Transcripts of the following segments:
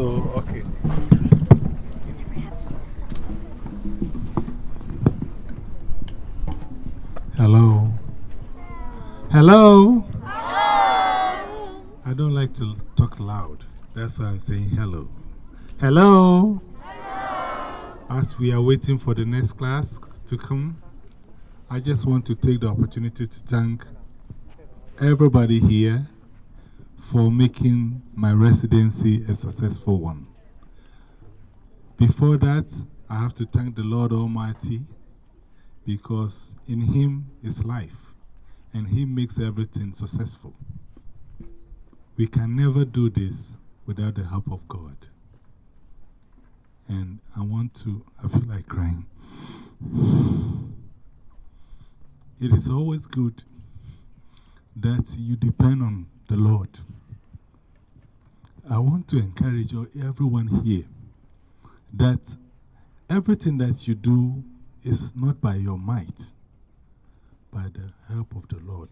So, okay. Hello. Hello. I don't like to talk loud. That's why I'm saying hello. Hello. As we are waiting for the next class to come, I just want to take the opportunity to thank everybody here for making my residency a successful one. Before that, I have to thank the Lord Almighty because in Him is life and He makes everything successful. We can never do this without the help of God. And I want to, I feel like crying. It is always good that you depend on the Lord. I want to encourage everyone here that everything that you do is not by your might, by the help of the Lord.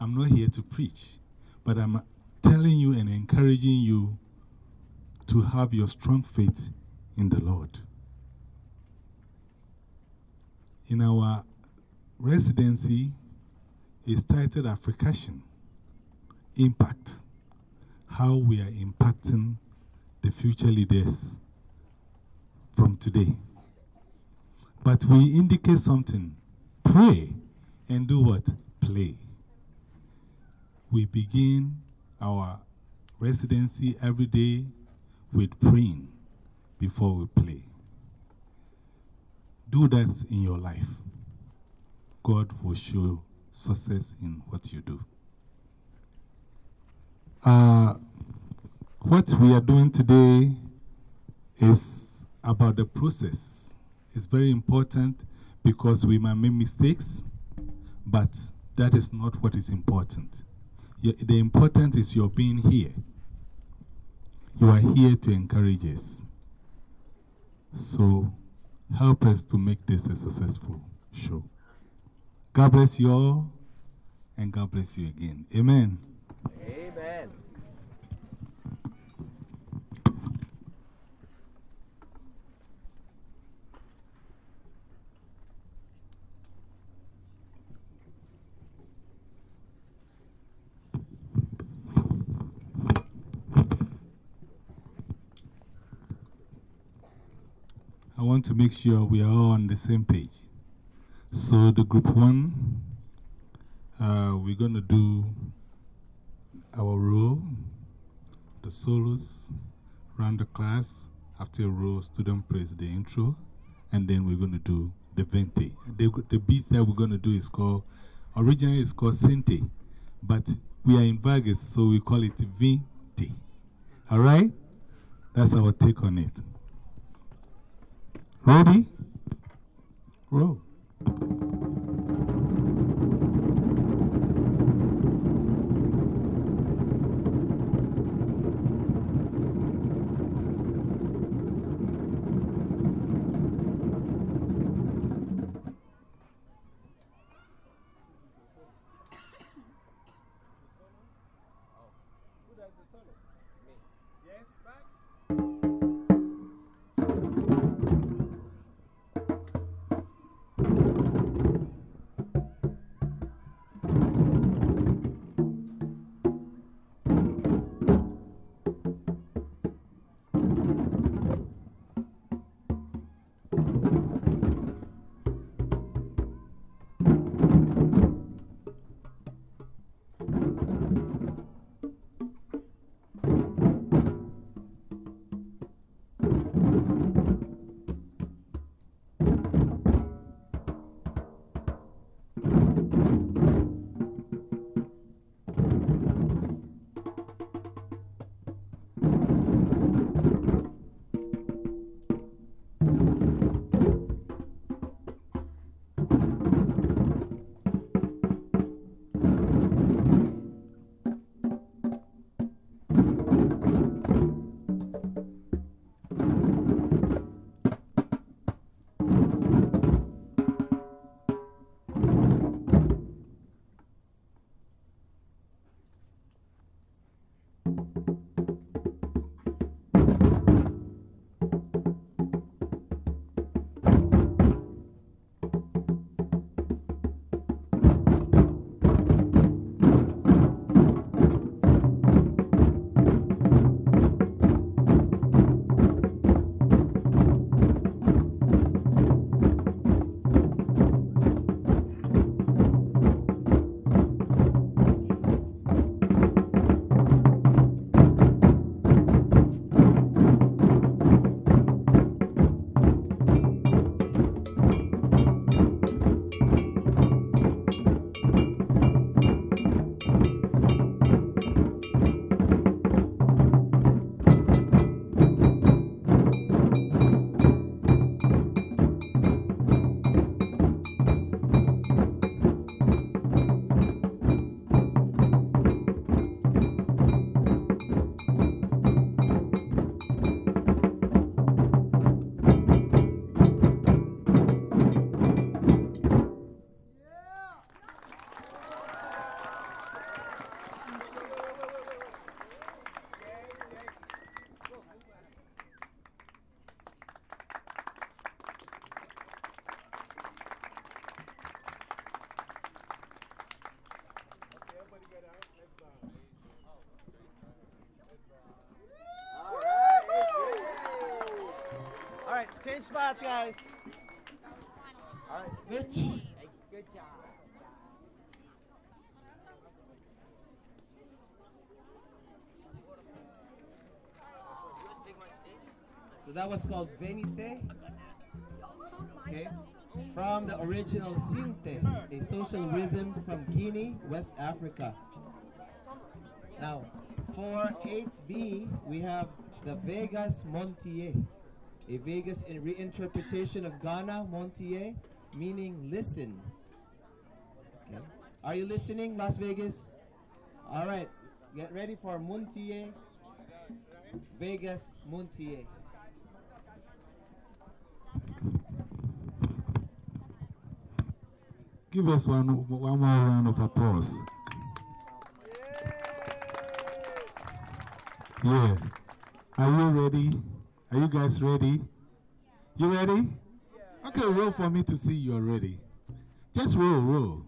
I'm not here to preach, but I'm telling you and encouraging you to have your strong faith in the Lord. In our residency, is titled Africation Impact How we are impacting the future leaders from today. But we indicate something pray and do what? Play. We begin our residency every day with praying before we play. Do that in your life. God will show success in what you do. Uh, what we are doing today is about the process. It's very important because we might make mistakes, but that is not what is important. The important is your being here. You are here to encourage us. So help us to make this a successful show. God bless you all, and God bless you again. Amen. Amen. I want to make sure we are all on the same page. So, the group one, uh, we're going to do our role, the solos, round the class. After a row, student plays the intro, and then we're going to do the vente. The, the beats that we're going to do is called, originally it's called Sente, but we are in Vegas, so we call it Vente. All right? That's our take on it. Ready? Roll. Change spots, guys. All right, switch. Good job. So that was called Venite. Okay. From the original Sinte, a social rhythm from Guinea, West Africa. Now, for 8B, we have the Vegas Montier. A Vegas in reinterpretation of Ghana Montier, meaning listen. Okay. Are you listening, Las Vegas? All right. Get ready for Montier. Vegas Montier. Give us one, one more round of applause. Yeah. Are you ready? Are you guys ready? You ready? Okay, roll for me to see you're ready. Just roll, roll.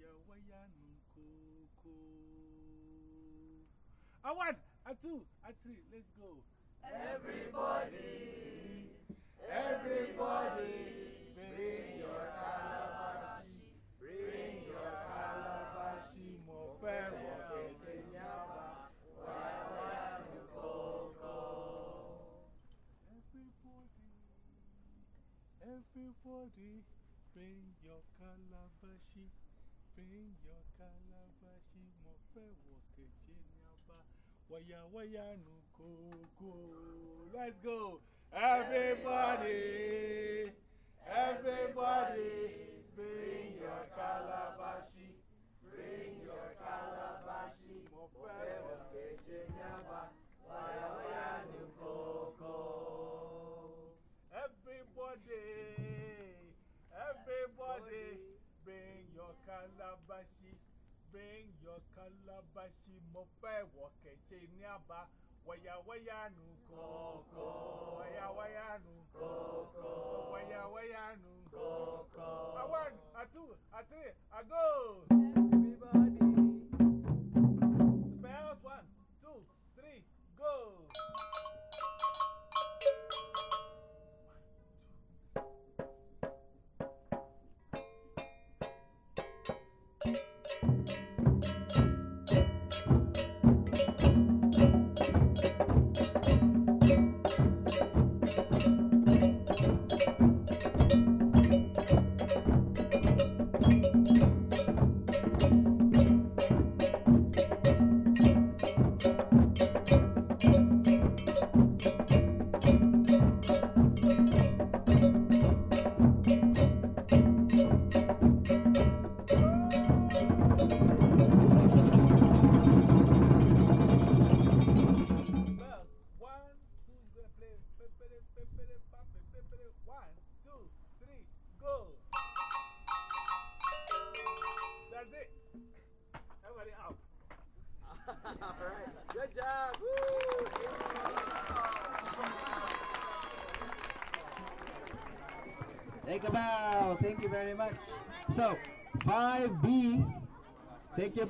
Wáyáwáyá nù kókó. A one, a two, a three, let's go. Everybody, everybody, bring your calabashi, bring your calabashi, mo fẹ́ wọ kẹ̀kẹ́ ní abá, wáyáwáyá nù kókó. Everybody, everybody, bring your calabashi, nù kókó. Let's go. Everybody, everybody, bring your calabashi, bring your kẹ̀kẹ́ ní abá, wáyáwáyá nù kókó. Everybody, everybody, bring your calabashi, bring your calabashi, mo fẹ́ wọ kẹ̀kẹ́ ní àbá, wáyáwáyá nù kókó, wáyáwáyá nù kókó, wáyáwáyá nù kókó. A one, a two, a three, a go.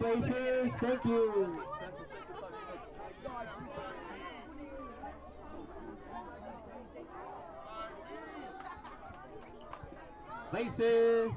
places. Thank you. Places.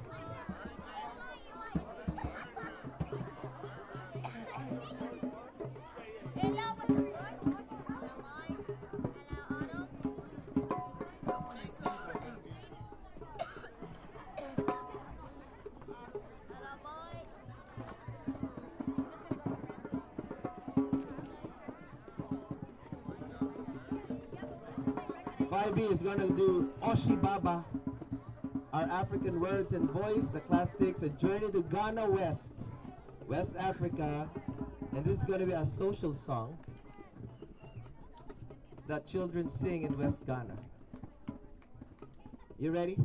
Gonna do Oshibaba, our African words and voice. The class takes a journey to Ghana West, West Africa, and this is gonna be a social song that children sing in West Ghana. You ready?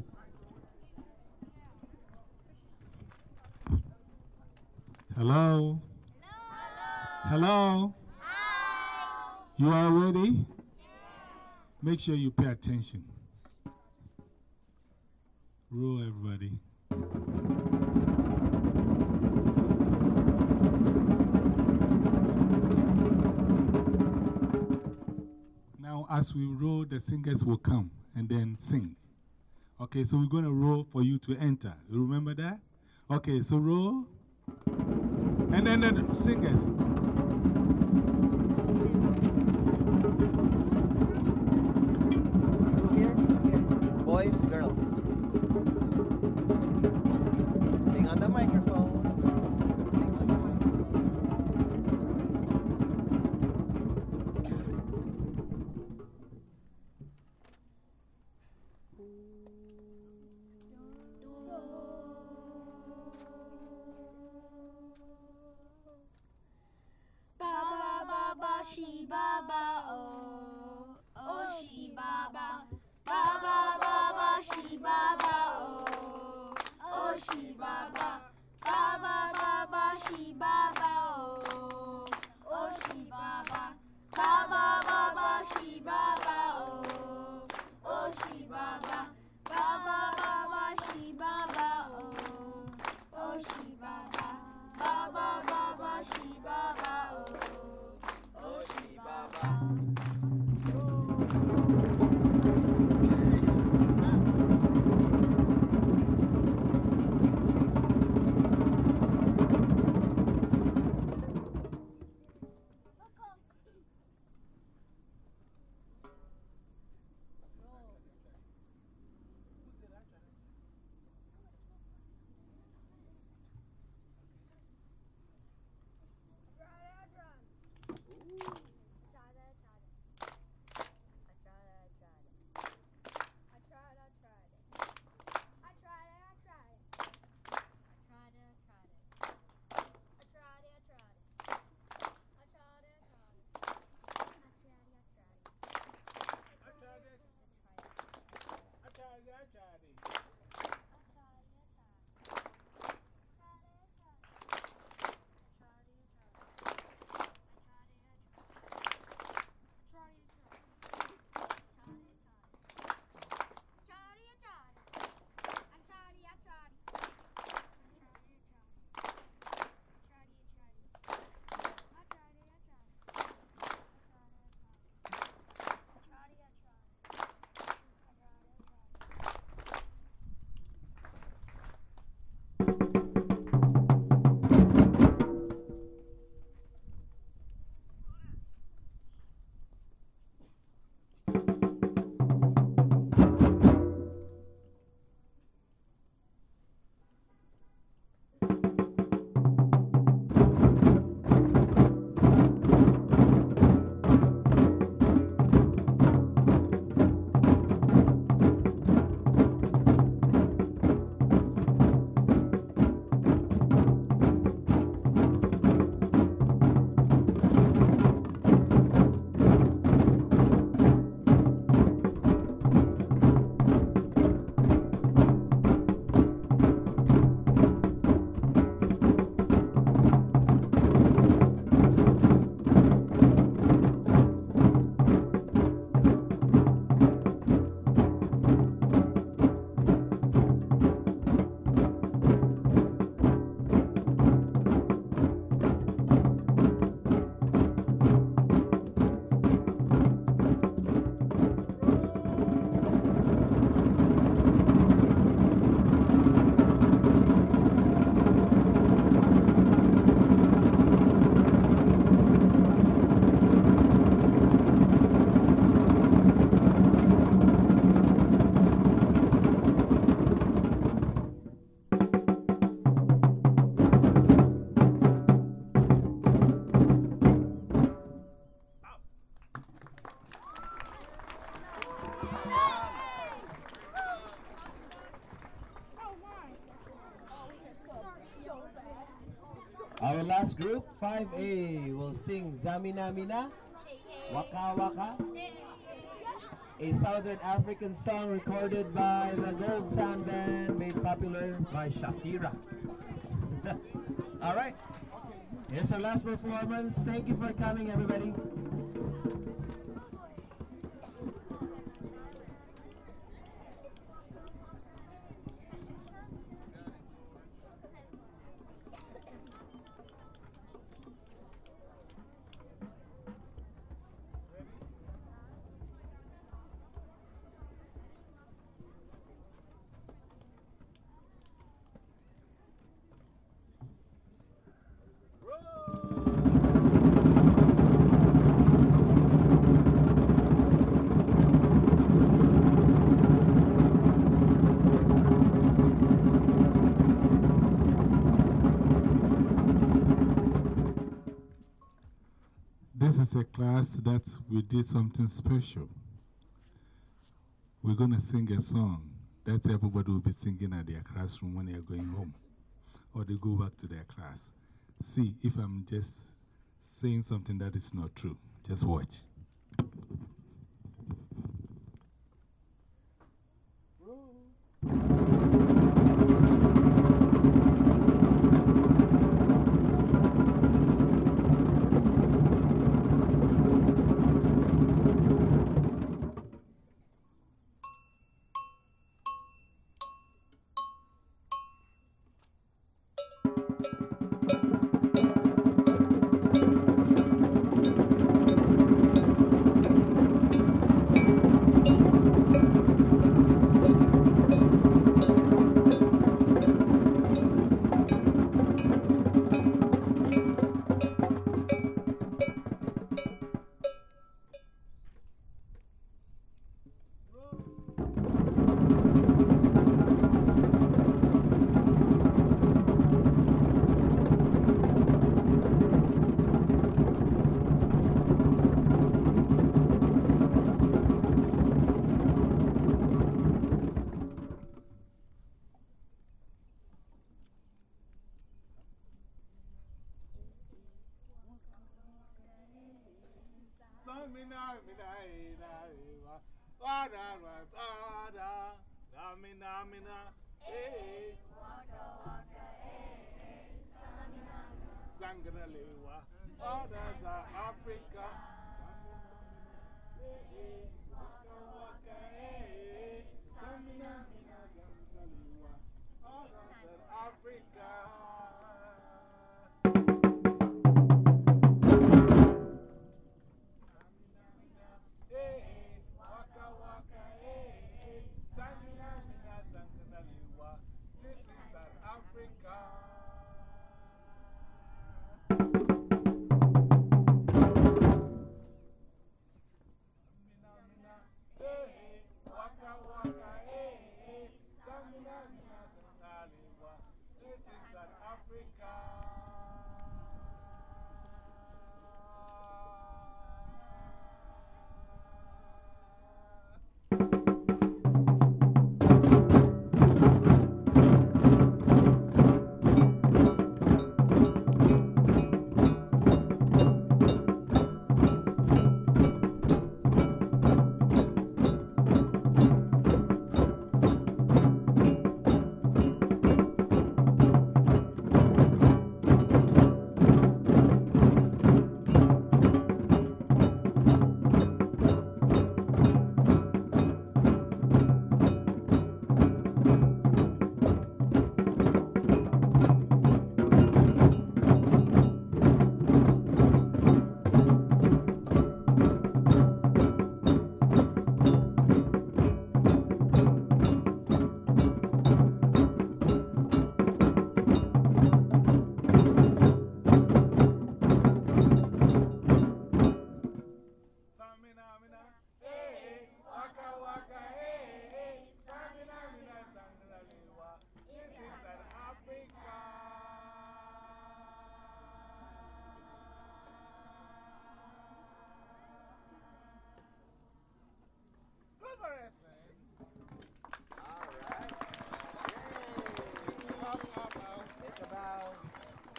Hello? Hello? You are ready? Make sure you pay attention. Roll, everybody. Now, as we roll, the singers will come and then sing. Okay, so we're going to roll for you to enter. You remember that? Okay, so roll. And then the singers. 5A will sing Zamina Mina, Waka Waka, a Southern African song recorded by the Gold Sound Band, made popular by Shakira. All right. Here's our last performance. Thank you for coming, everybody. Is a class that we did something special. We're going to sing a song that everybody will be singing at their classroom when they're going home or they go back to their class. See if I'm just saying something that is not true. Just watch. Zangralewa. Wada za Africa. Eh, waka waka eh. Samina mina zangralewa. Wada Africa.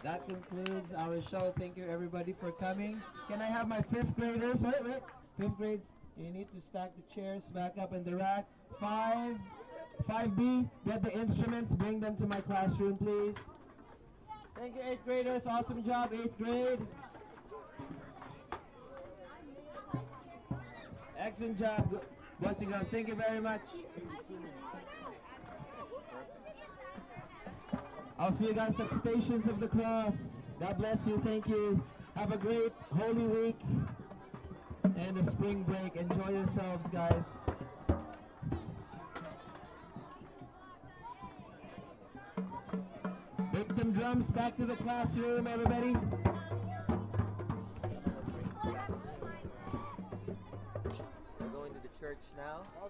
That concludes our show. Thank you everybody for coming. Can I have my fifth graders? Wait, wait. Fifth grades, you need to stack the chairs back up in the rack. Five, 5B, get the instruments, bring them to my classroom, please. Thank you, eighth graders. Awesome job, eighth grade. Excellent job, boys and girls. Thank you very much. I'll see you guys at Stations of the Cross. God bless you. Thank you. Have a great Holy Week and a spring break. Enjoy yourselves, guys. Take some drums back to the classroom, everybody. We're going to the church now. Oh,